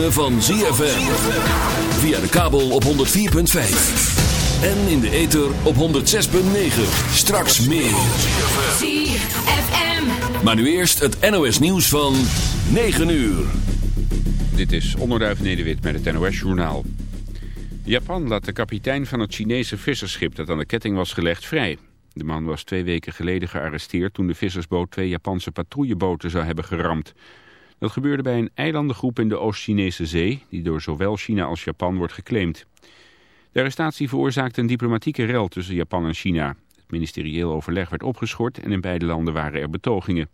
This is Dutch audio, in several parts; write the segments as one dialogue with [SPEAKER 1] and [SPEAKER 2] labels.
[SPEAKER 1] ritme van ZFM. Via de kabel op 104.5. En in de ether op 106.9. Straks meer.
[SPEAKER 2] ZFM.
[SPEAKER 1] Maar nu eerst het NOS nieuws van 9 uur.
[SPEAKER 3] Dit is Onderduif Nederwit met het NOS-journaal. Japan laat de kapitein van het Chinese vissersschip dat aan de ketting was gelegd vrij. De man was twee weken geleden gearresteerd toen de vissersboot twee Japanse patrouilleboten zou hebben geramd. Dat gebeurde bij een eilandengroep in de Oost-Chinese zee, die door zowel China als Japan wordt geclaimd. De arrestatie veroorzaakte een diplomatieke rel tussen Japan en China. Het ministerieel overleg werd opgeschort en in beide landen waren er betogingen.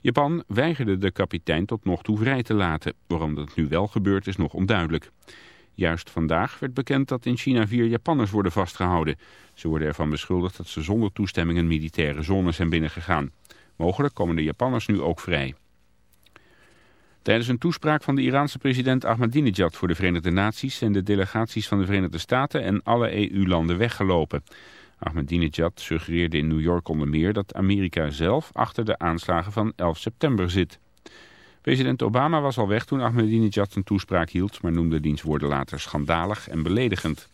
[SPEAKER 3] Japan weigerde de kapitein tot nog toe vrij te laten. Waarom dat nu wel gebeurt is nog onduidelijk. Juist vandaag werd bekend dat in China vier Japanners worden vastgehouden. Ze worden ervan beschuldigd dat ze zonder toestemming een militaire zone zijn binnengegaan. Mogelijk komen de Japanners nu ook vrij. Tijdens een toespraak van de Iraanse president Ahmadinejad voor de Verenigde Naties zijn de delegaties van de Verenigde Staten en alle EU-landen weggelopen. Ahmadinejad suggereerde in New York onder meer dat Amerika zelf achter de aanslagen van 11 september zit. President Obama was al weg toen Ahmadinejad een toespraak hield, maar noemde diens woorden later schandalig en beledigend.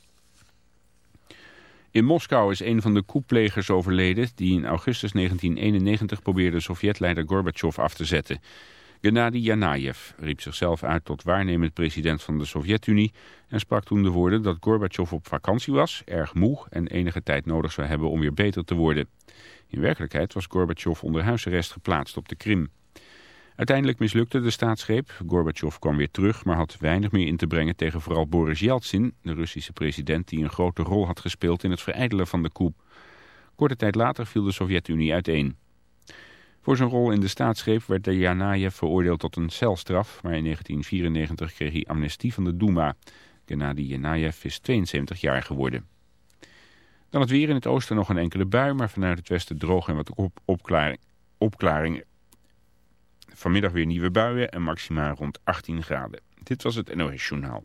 [SPEAKER 3] In Moskou is een van de koeplegers overleden die in augustus 1991 probeerde Sovjetleider Gorbachev af te zetten. Gennady Yanayev riep zichzelf uit tot waarnemend president van de Sovjet-Unie en sprak toen de woorden dat Gorbachev op vakantie was, erg moe en enige tijd nodig zou hebben om weer beter te worden. In werkelijkheid was Gorbachev onder huisarrest geplaatst op de Krim. Uiteindelijk mislukte de staatsgreep. Gorbachev kwam weer terug, maar had weinig meer in te brengen tegen vooral Boris Yeltsin, de Russische president die een grote rol had gespeeld in het verijdelen van de coup. Korte tijd later viel de Sovjet-Unie uiteen. Voor zijn rol in de staatsgreep werd de Yanayev veroordeeld tot een celstraf, maar in 1994 kreeg hij amnestie van de Duma. Gennady is 72 jaar geworden. Dan het weer in het oosten nog een enkele bui, maar vanuit het westen droog en wat op opklaring, opklaringen. Vanmiddag weer nieuwe buien en maximaal rond 18 graden. Dit was het NOS Journaal.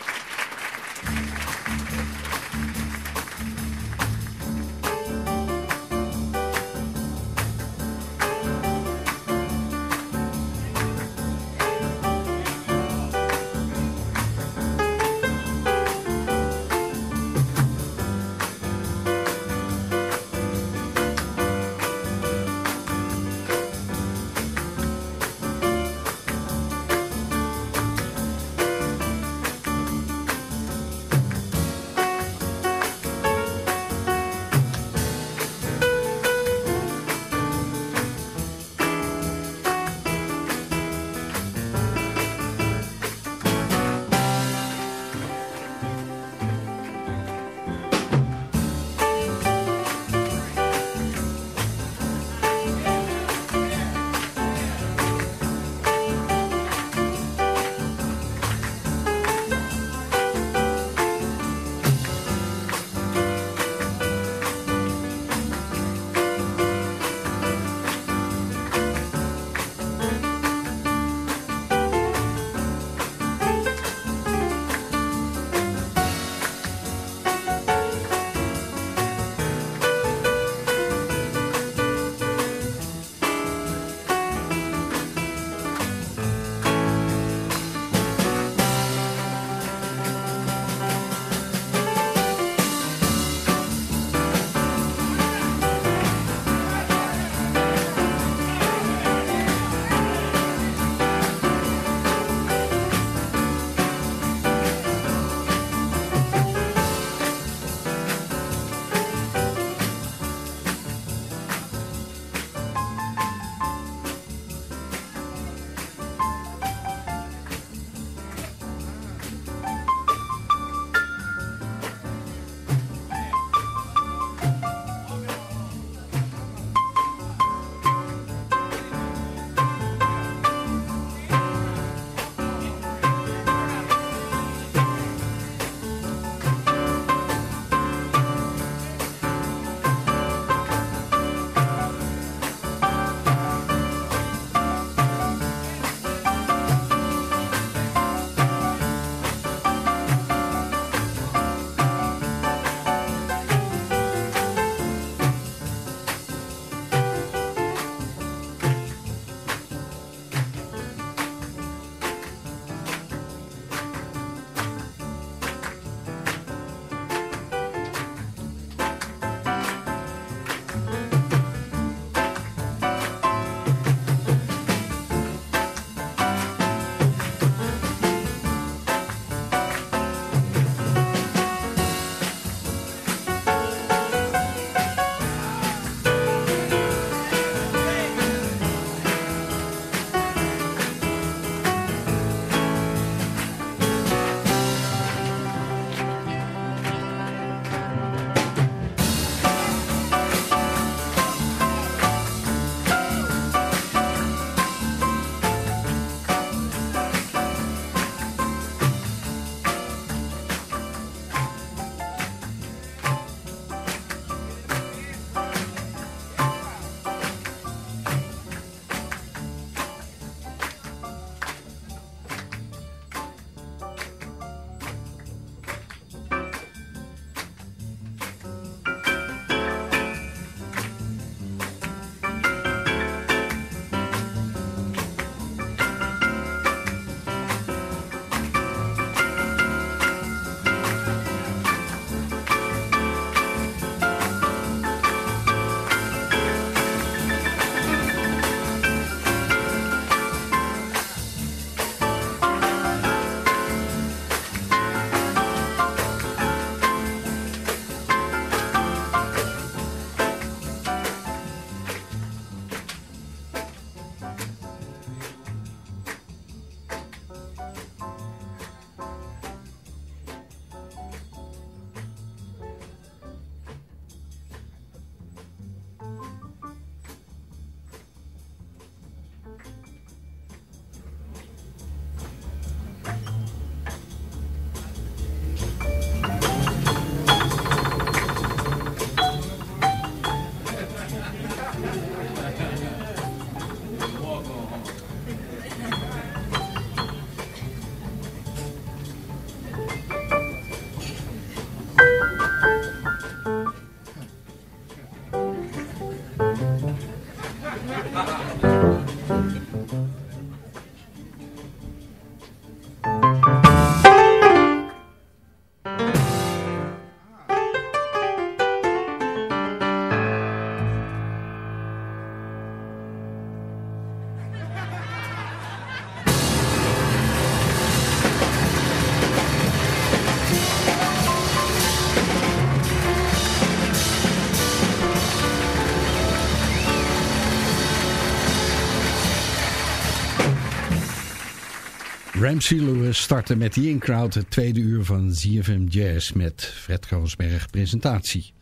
[SPEAKER 4] Ramsey Lewis startte met The In-Crowd het tweede uur van ZFM Jazz met Fred Kroonsberg presentatie.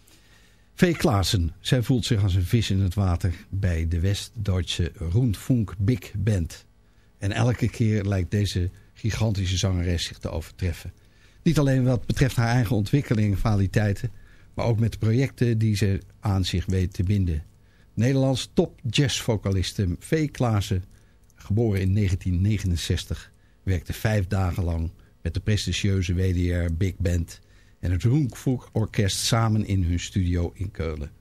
[SPEAKER 4] V. Klaassen, zij voelt zich als een vis in het water bij de West-Duitse Rundfunk Big Band. En elke keer lijkt deze gigantische zangeres zich te overtreffen. Niet alleen wat betreft haar eigen ontwikkeling en kwaliteiten, maar ook met projecten die ze aan zich weet te binden. Nederlands top jazzvocaliste V. Klaassen, geboren in 1969 werkte vijf dagen lang met de prestigieuze WDR Big Band en het Rundfunk Orkest samen in hun studio in Keulen.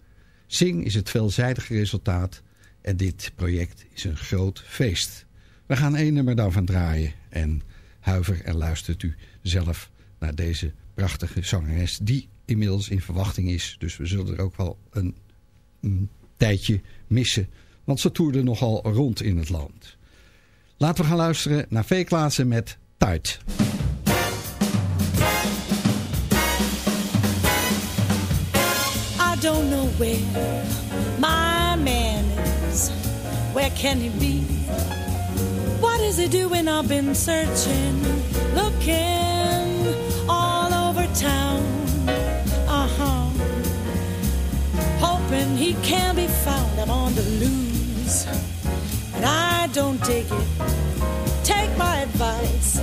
[SPEAKER 4] Sing is het veelzijdige resultaat en dit project is een groot feest. We gaan één nummer daarvan draaien en huiver en luistert u zelf naar deze prachtige zangeres die inmiddels in verwachting is. Dus we zullen er ook wel een, een tijdje missen, want ze toerde nogal rond in het land. Laten we gaan luisteren naar V. Klaassen met Tight.
[SPEAKER 5] I don't know where my man is. Where can he be? What is he doing? I've been searching, looking all over town. Uh huh. Hoping he can be found. I'm on the loose. And I don't take it. Take my advice.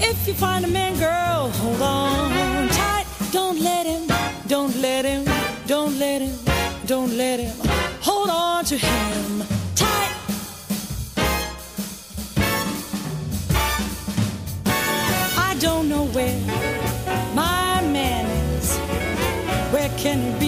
[SPEAKER 5] If you find a man, girl, hold on tight. Don't let him, don't let him, don't let him, don't let him. Hold on to him tight. I don't know where my man is. Where can he be?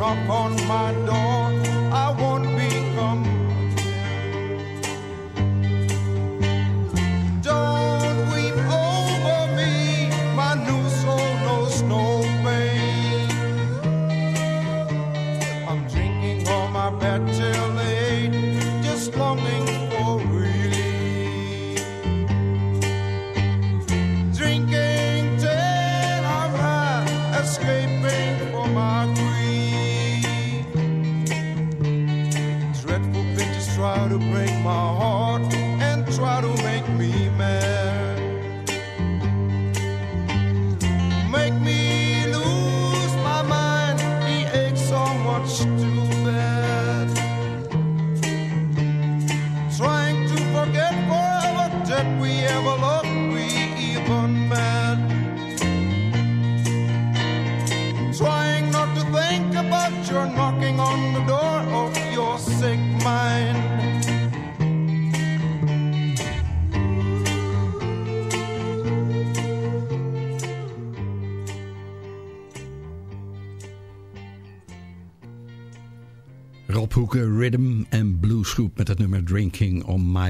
[SPEAKER 6] knock on my door. I won't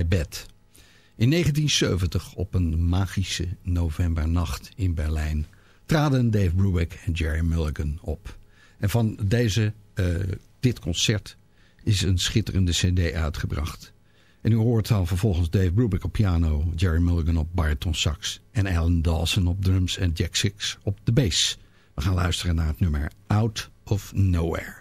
[SPEAKER 6] My
[SPEAKER 4] In 1970, op een magische novembernacht in Berlijn, traden Dave Brubeck en Jerry Mulligan op. En van deze, eh, dit concert is een schitterende cd uitgebracht. En u hoort dan vervolgens Dave Brubeck op piano, Jerry Mulligan op bariton sax... en Alan Dawson op drums en Jack Six op de bass. We gaan luisteren naar het nummer Out of Nowhere.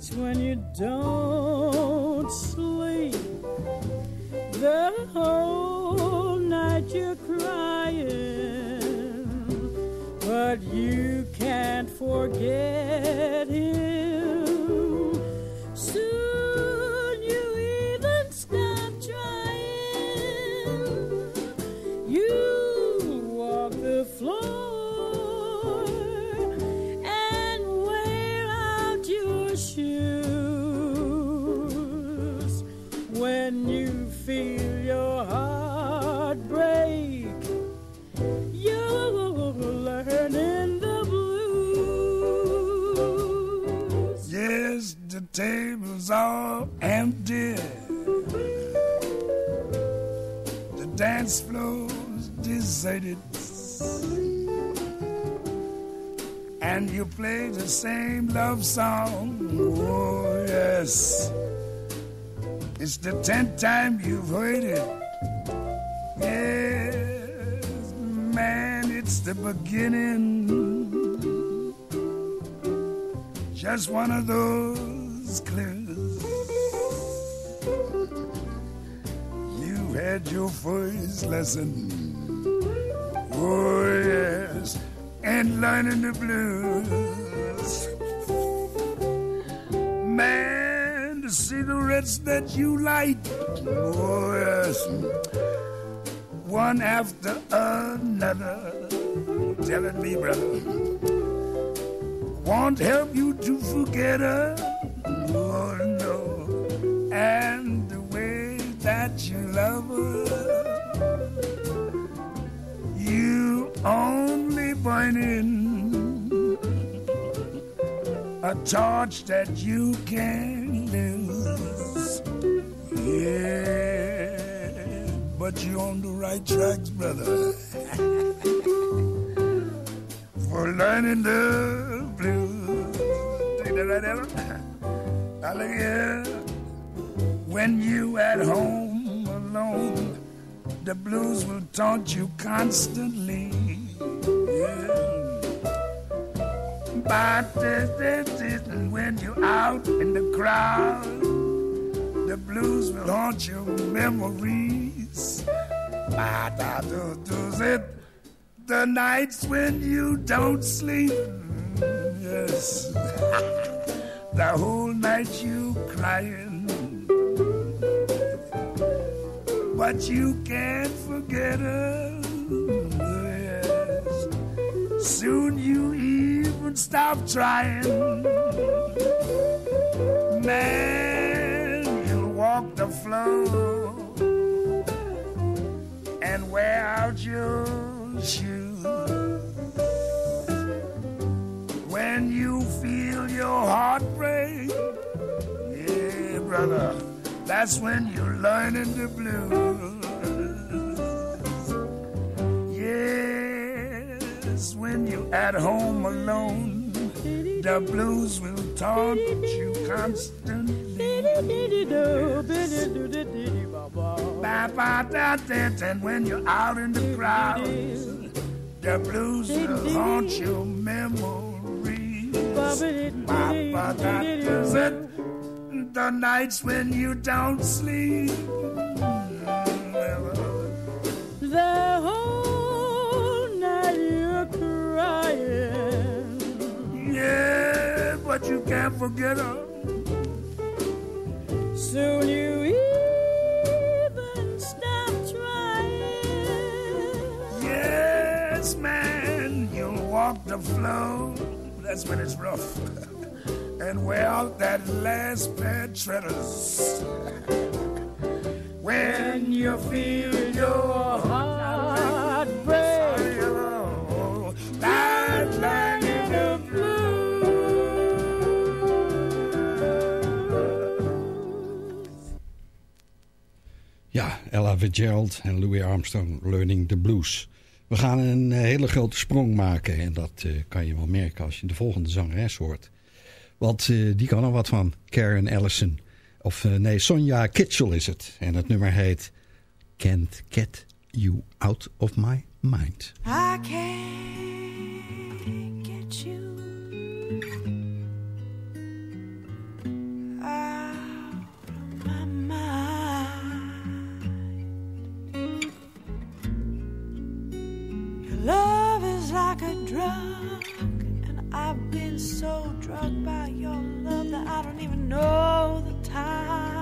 [SPEAKER 7] Nights when you don't sleep, the whole night you're crying, but you can't forget And you
[SPEAKER 8] play the same love song. Oh, yes. It's the tenth time you've heard it. Yes, man, it's the beginning. Just one of those clues. You've had your first lesson. And learning the blues. Man, the cigarettes that you light. Oh, yes, one after another. Telling me, brother won't help you to forget her. Oh no, and the way that you love her, you only burning a torch that you can lose. Yeah, but you're on the right tracks, brother. for learning the blues. Take that right, Ella? Now look here. When you at home alone, the blues will taunt you constantly. This, and when you're out in the crowd, the blues will haunt your memories. The nights when you don't sleep. Yes. the whole night you crying. But you can't forget her. Yes. Soon you even stop trying. Man, you'll walk the floor and wear out your shoes. When you feel your heart break, yeah, brother, that's when you're learning the blues. Yes, when you're at home alone, the blues will taunt you constantly. And when you're out in the crowd, the blues will haunt your memories. The nights when you don't sleep.
[SPEAKER 5] Uh,
[SPEAKER 8] the but you can't forget her.
[SPEAKER 5] Soon you even stop trying.
[SPEAKER 8] Yes, man, you'll walk the floor. That's when it's rough. And wear out that last pair of treaders. When you feel your heart
[SPEAKER 4] Ella Fitzgerald en Louis Armstrong Learning the Blues. We gaan een eh, hele grote sprong maken en dat eh, kan je wel merken als je de volgende zangeres hoort. Want eh, die kan er wat van, Karen Ellison. Of nee, Sonja Kitchell is het. En het nummer heet Can't Get You Out of My Mind.
[SPEAKER 5] I can't like a drug, and I've been so drugged by your love that I don't even know the time.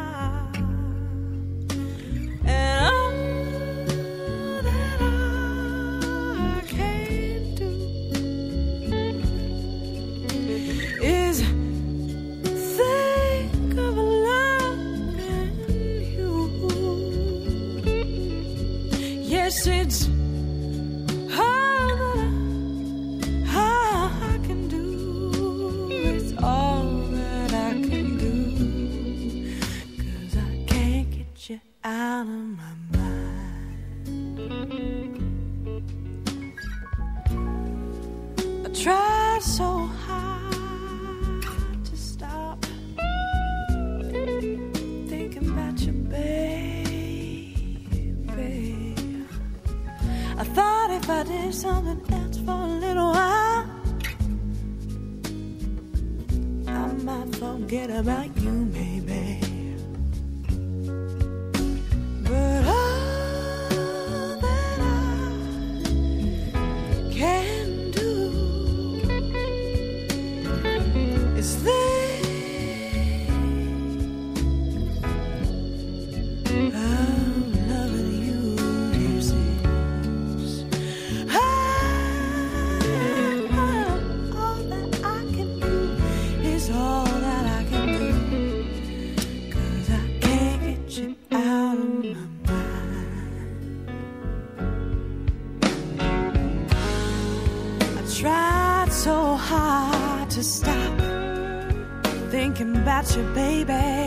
[SPEAKER 5] About you, baby.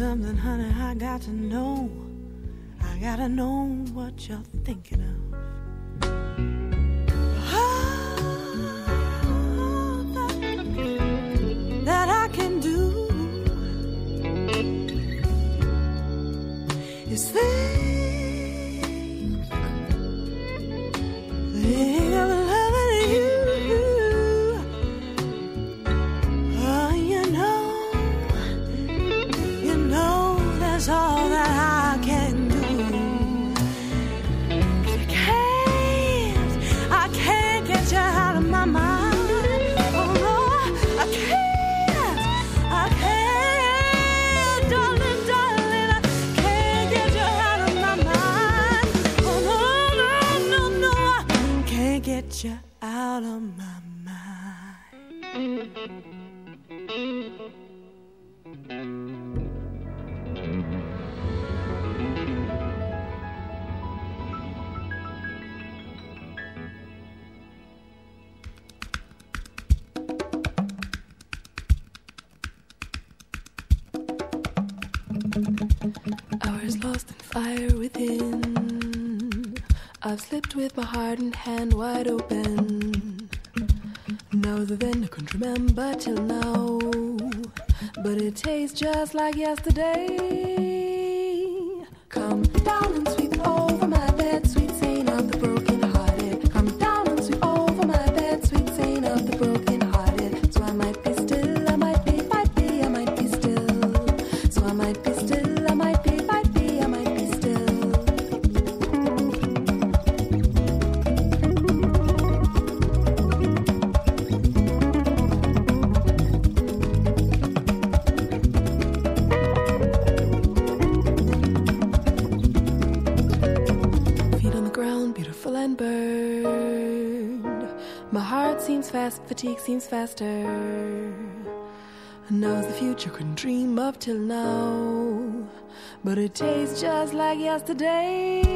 [SPEAKER 5] Something, honey. I got to know. I gotta know what you're thinking of.
[SPEAKER 9] Just like yesterday. Come fatigue seems faster. Knows the future couldn't dream of till now. But it tastes just like yesterday.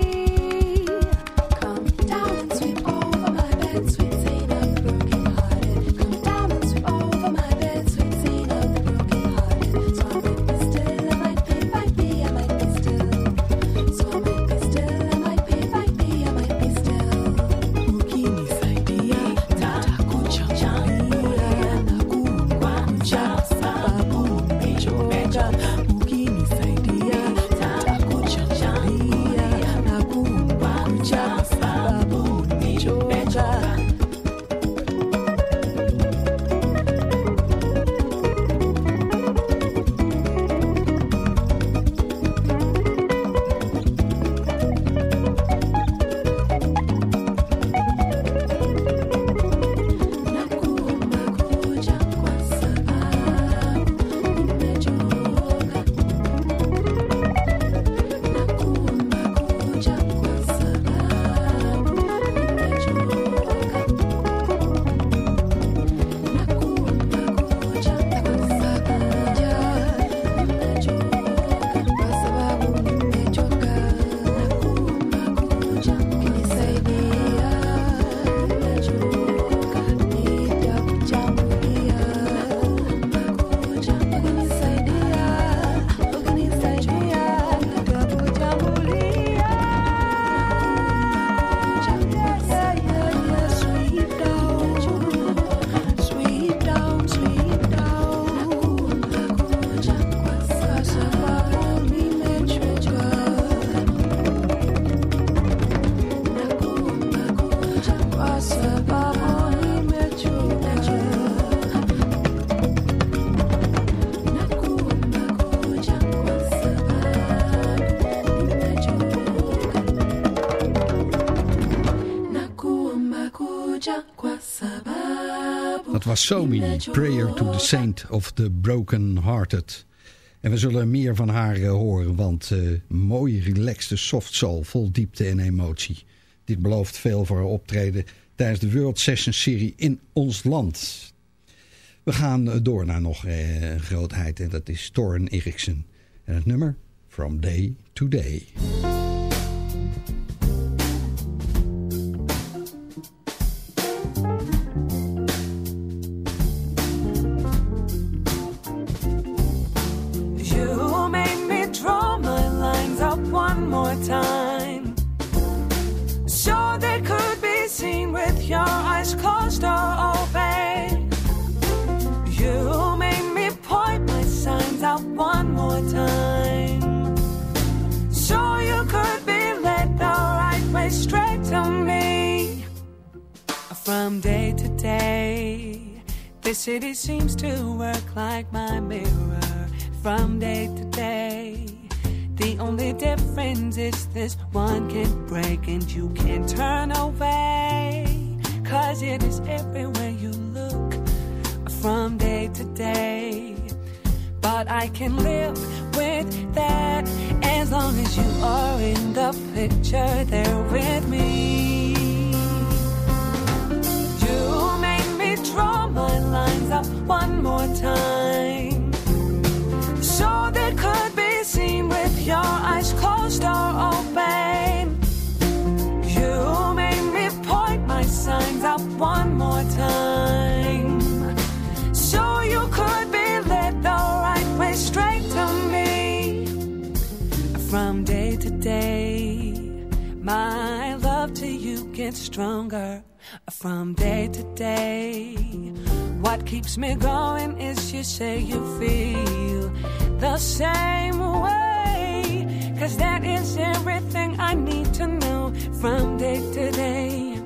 [SPEAKER 4] Dat was Somi, Prayer to the Saint of the Broken Hearted. En we zullen meer van haar eh, horen, want eh mooie, relaxte soft soul, vol diepte en emotie. Dit belooft veel voor haar optreden tijdens de World Session serie in ons land. We gaan eh, door naar nog een grootheid en dat is Toren Eriksen. En het nummer From Day to Day.
[SPEAKER 9] One more time. So you could be led the right way straight to me. From day to day, this city seems to work like my mirror. From day to day, the only difference is this one can break and you can't turn away. Cause it is everywhere you look. From day to day, but I can live with that as long as you are in the picture there with me.
[SPEAKER 5] You made me draw my lines up one more time, so they could be seen with your eyes closed or open. You made me point my signs up one. get stronger from day to day. What keeps me going is you say you feel the same way. Cause that is everything I need to know from day to day.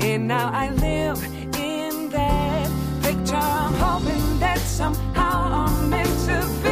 [SPEAKER 5] And now I live in that picture. I'm hoping that somehow I'm meant to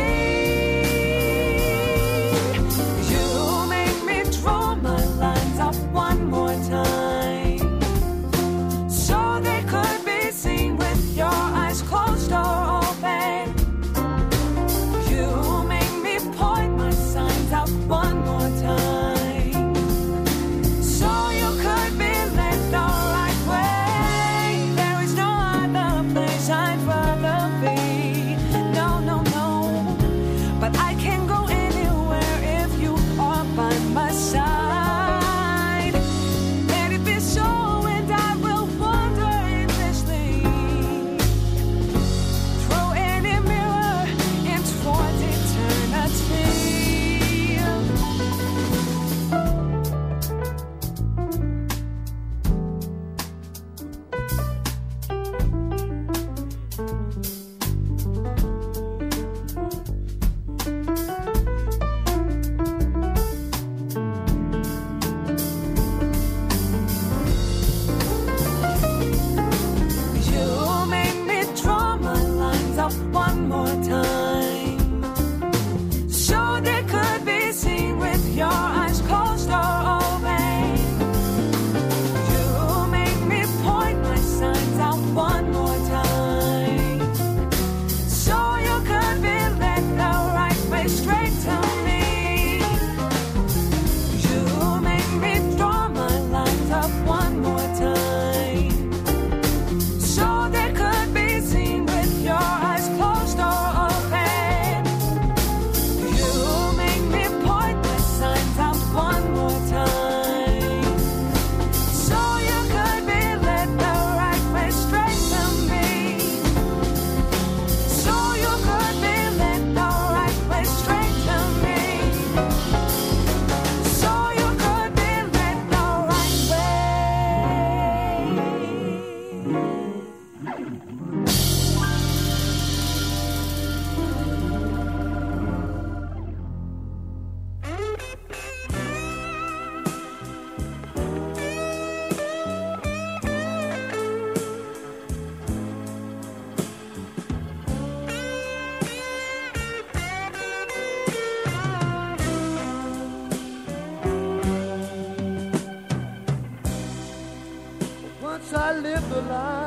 [SPEAKER 5] the
[SPEAKER 4] light.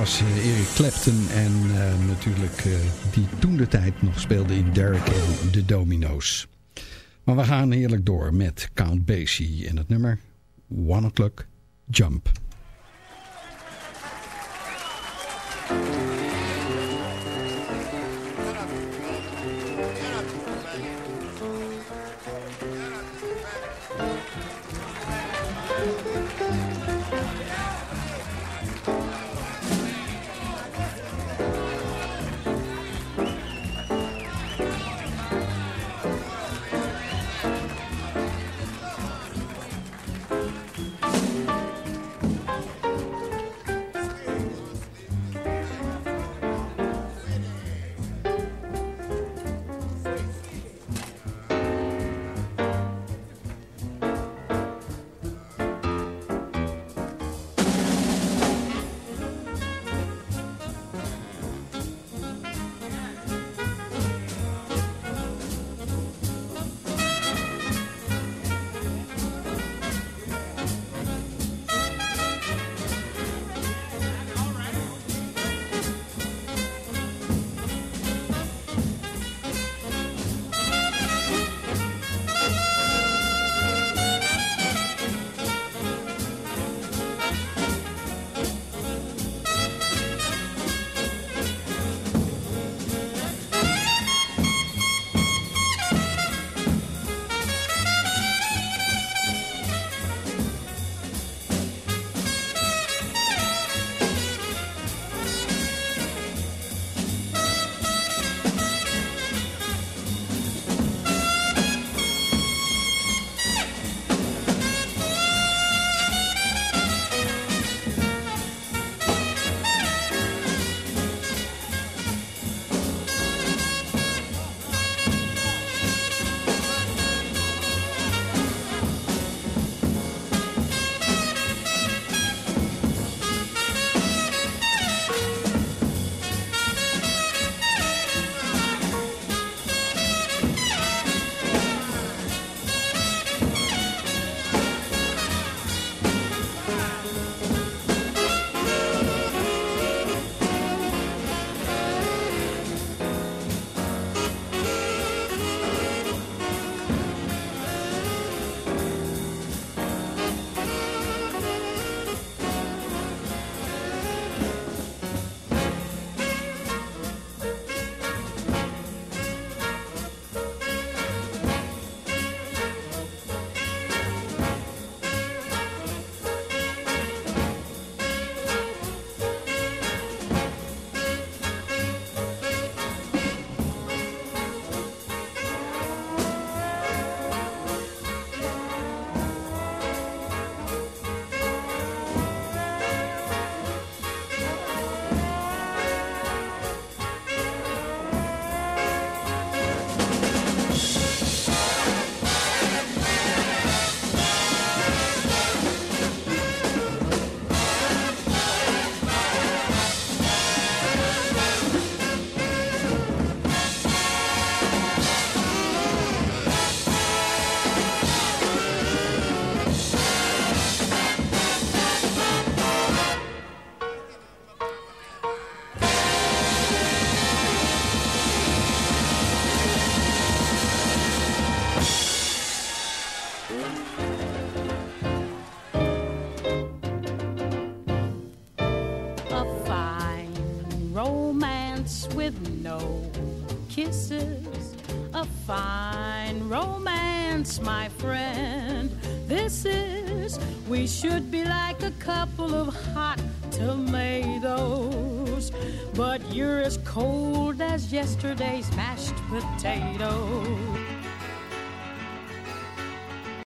[SPEAKER 4] Was uh, Eric Clapton en uh, natuurlijk uh, die toen de tijd nog speelde in Derek en de Domino's. Maar we gaan heerlijk door met Count Basie en het nummer One O'Clock Jump.
[SPEAKER 7] Should be like a couple of hot tomatoes. But you're as cold as yesterday's mashed potatoes.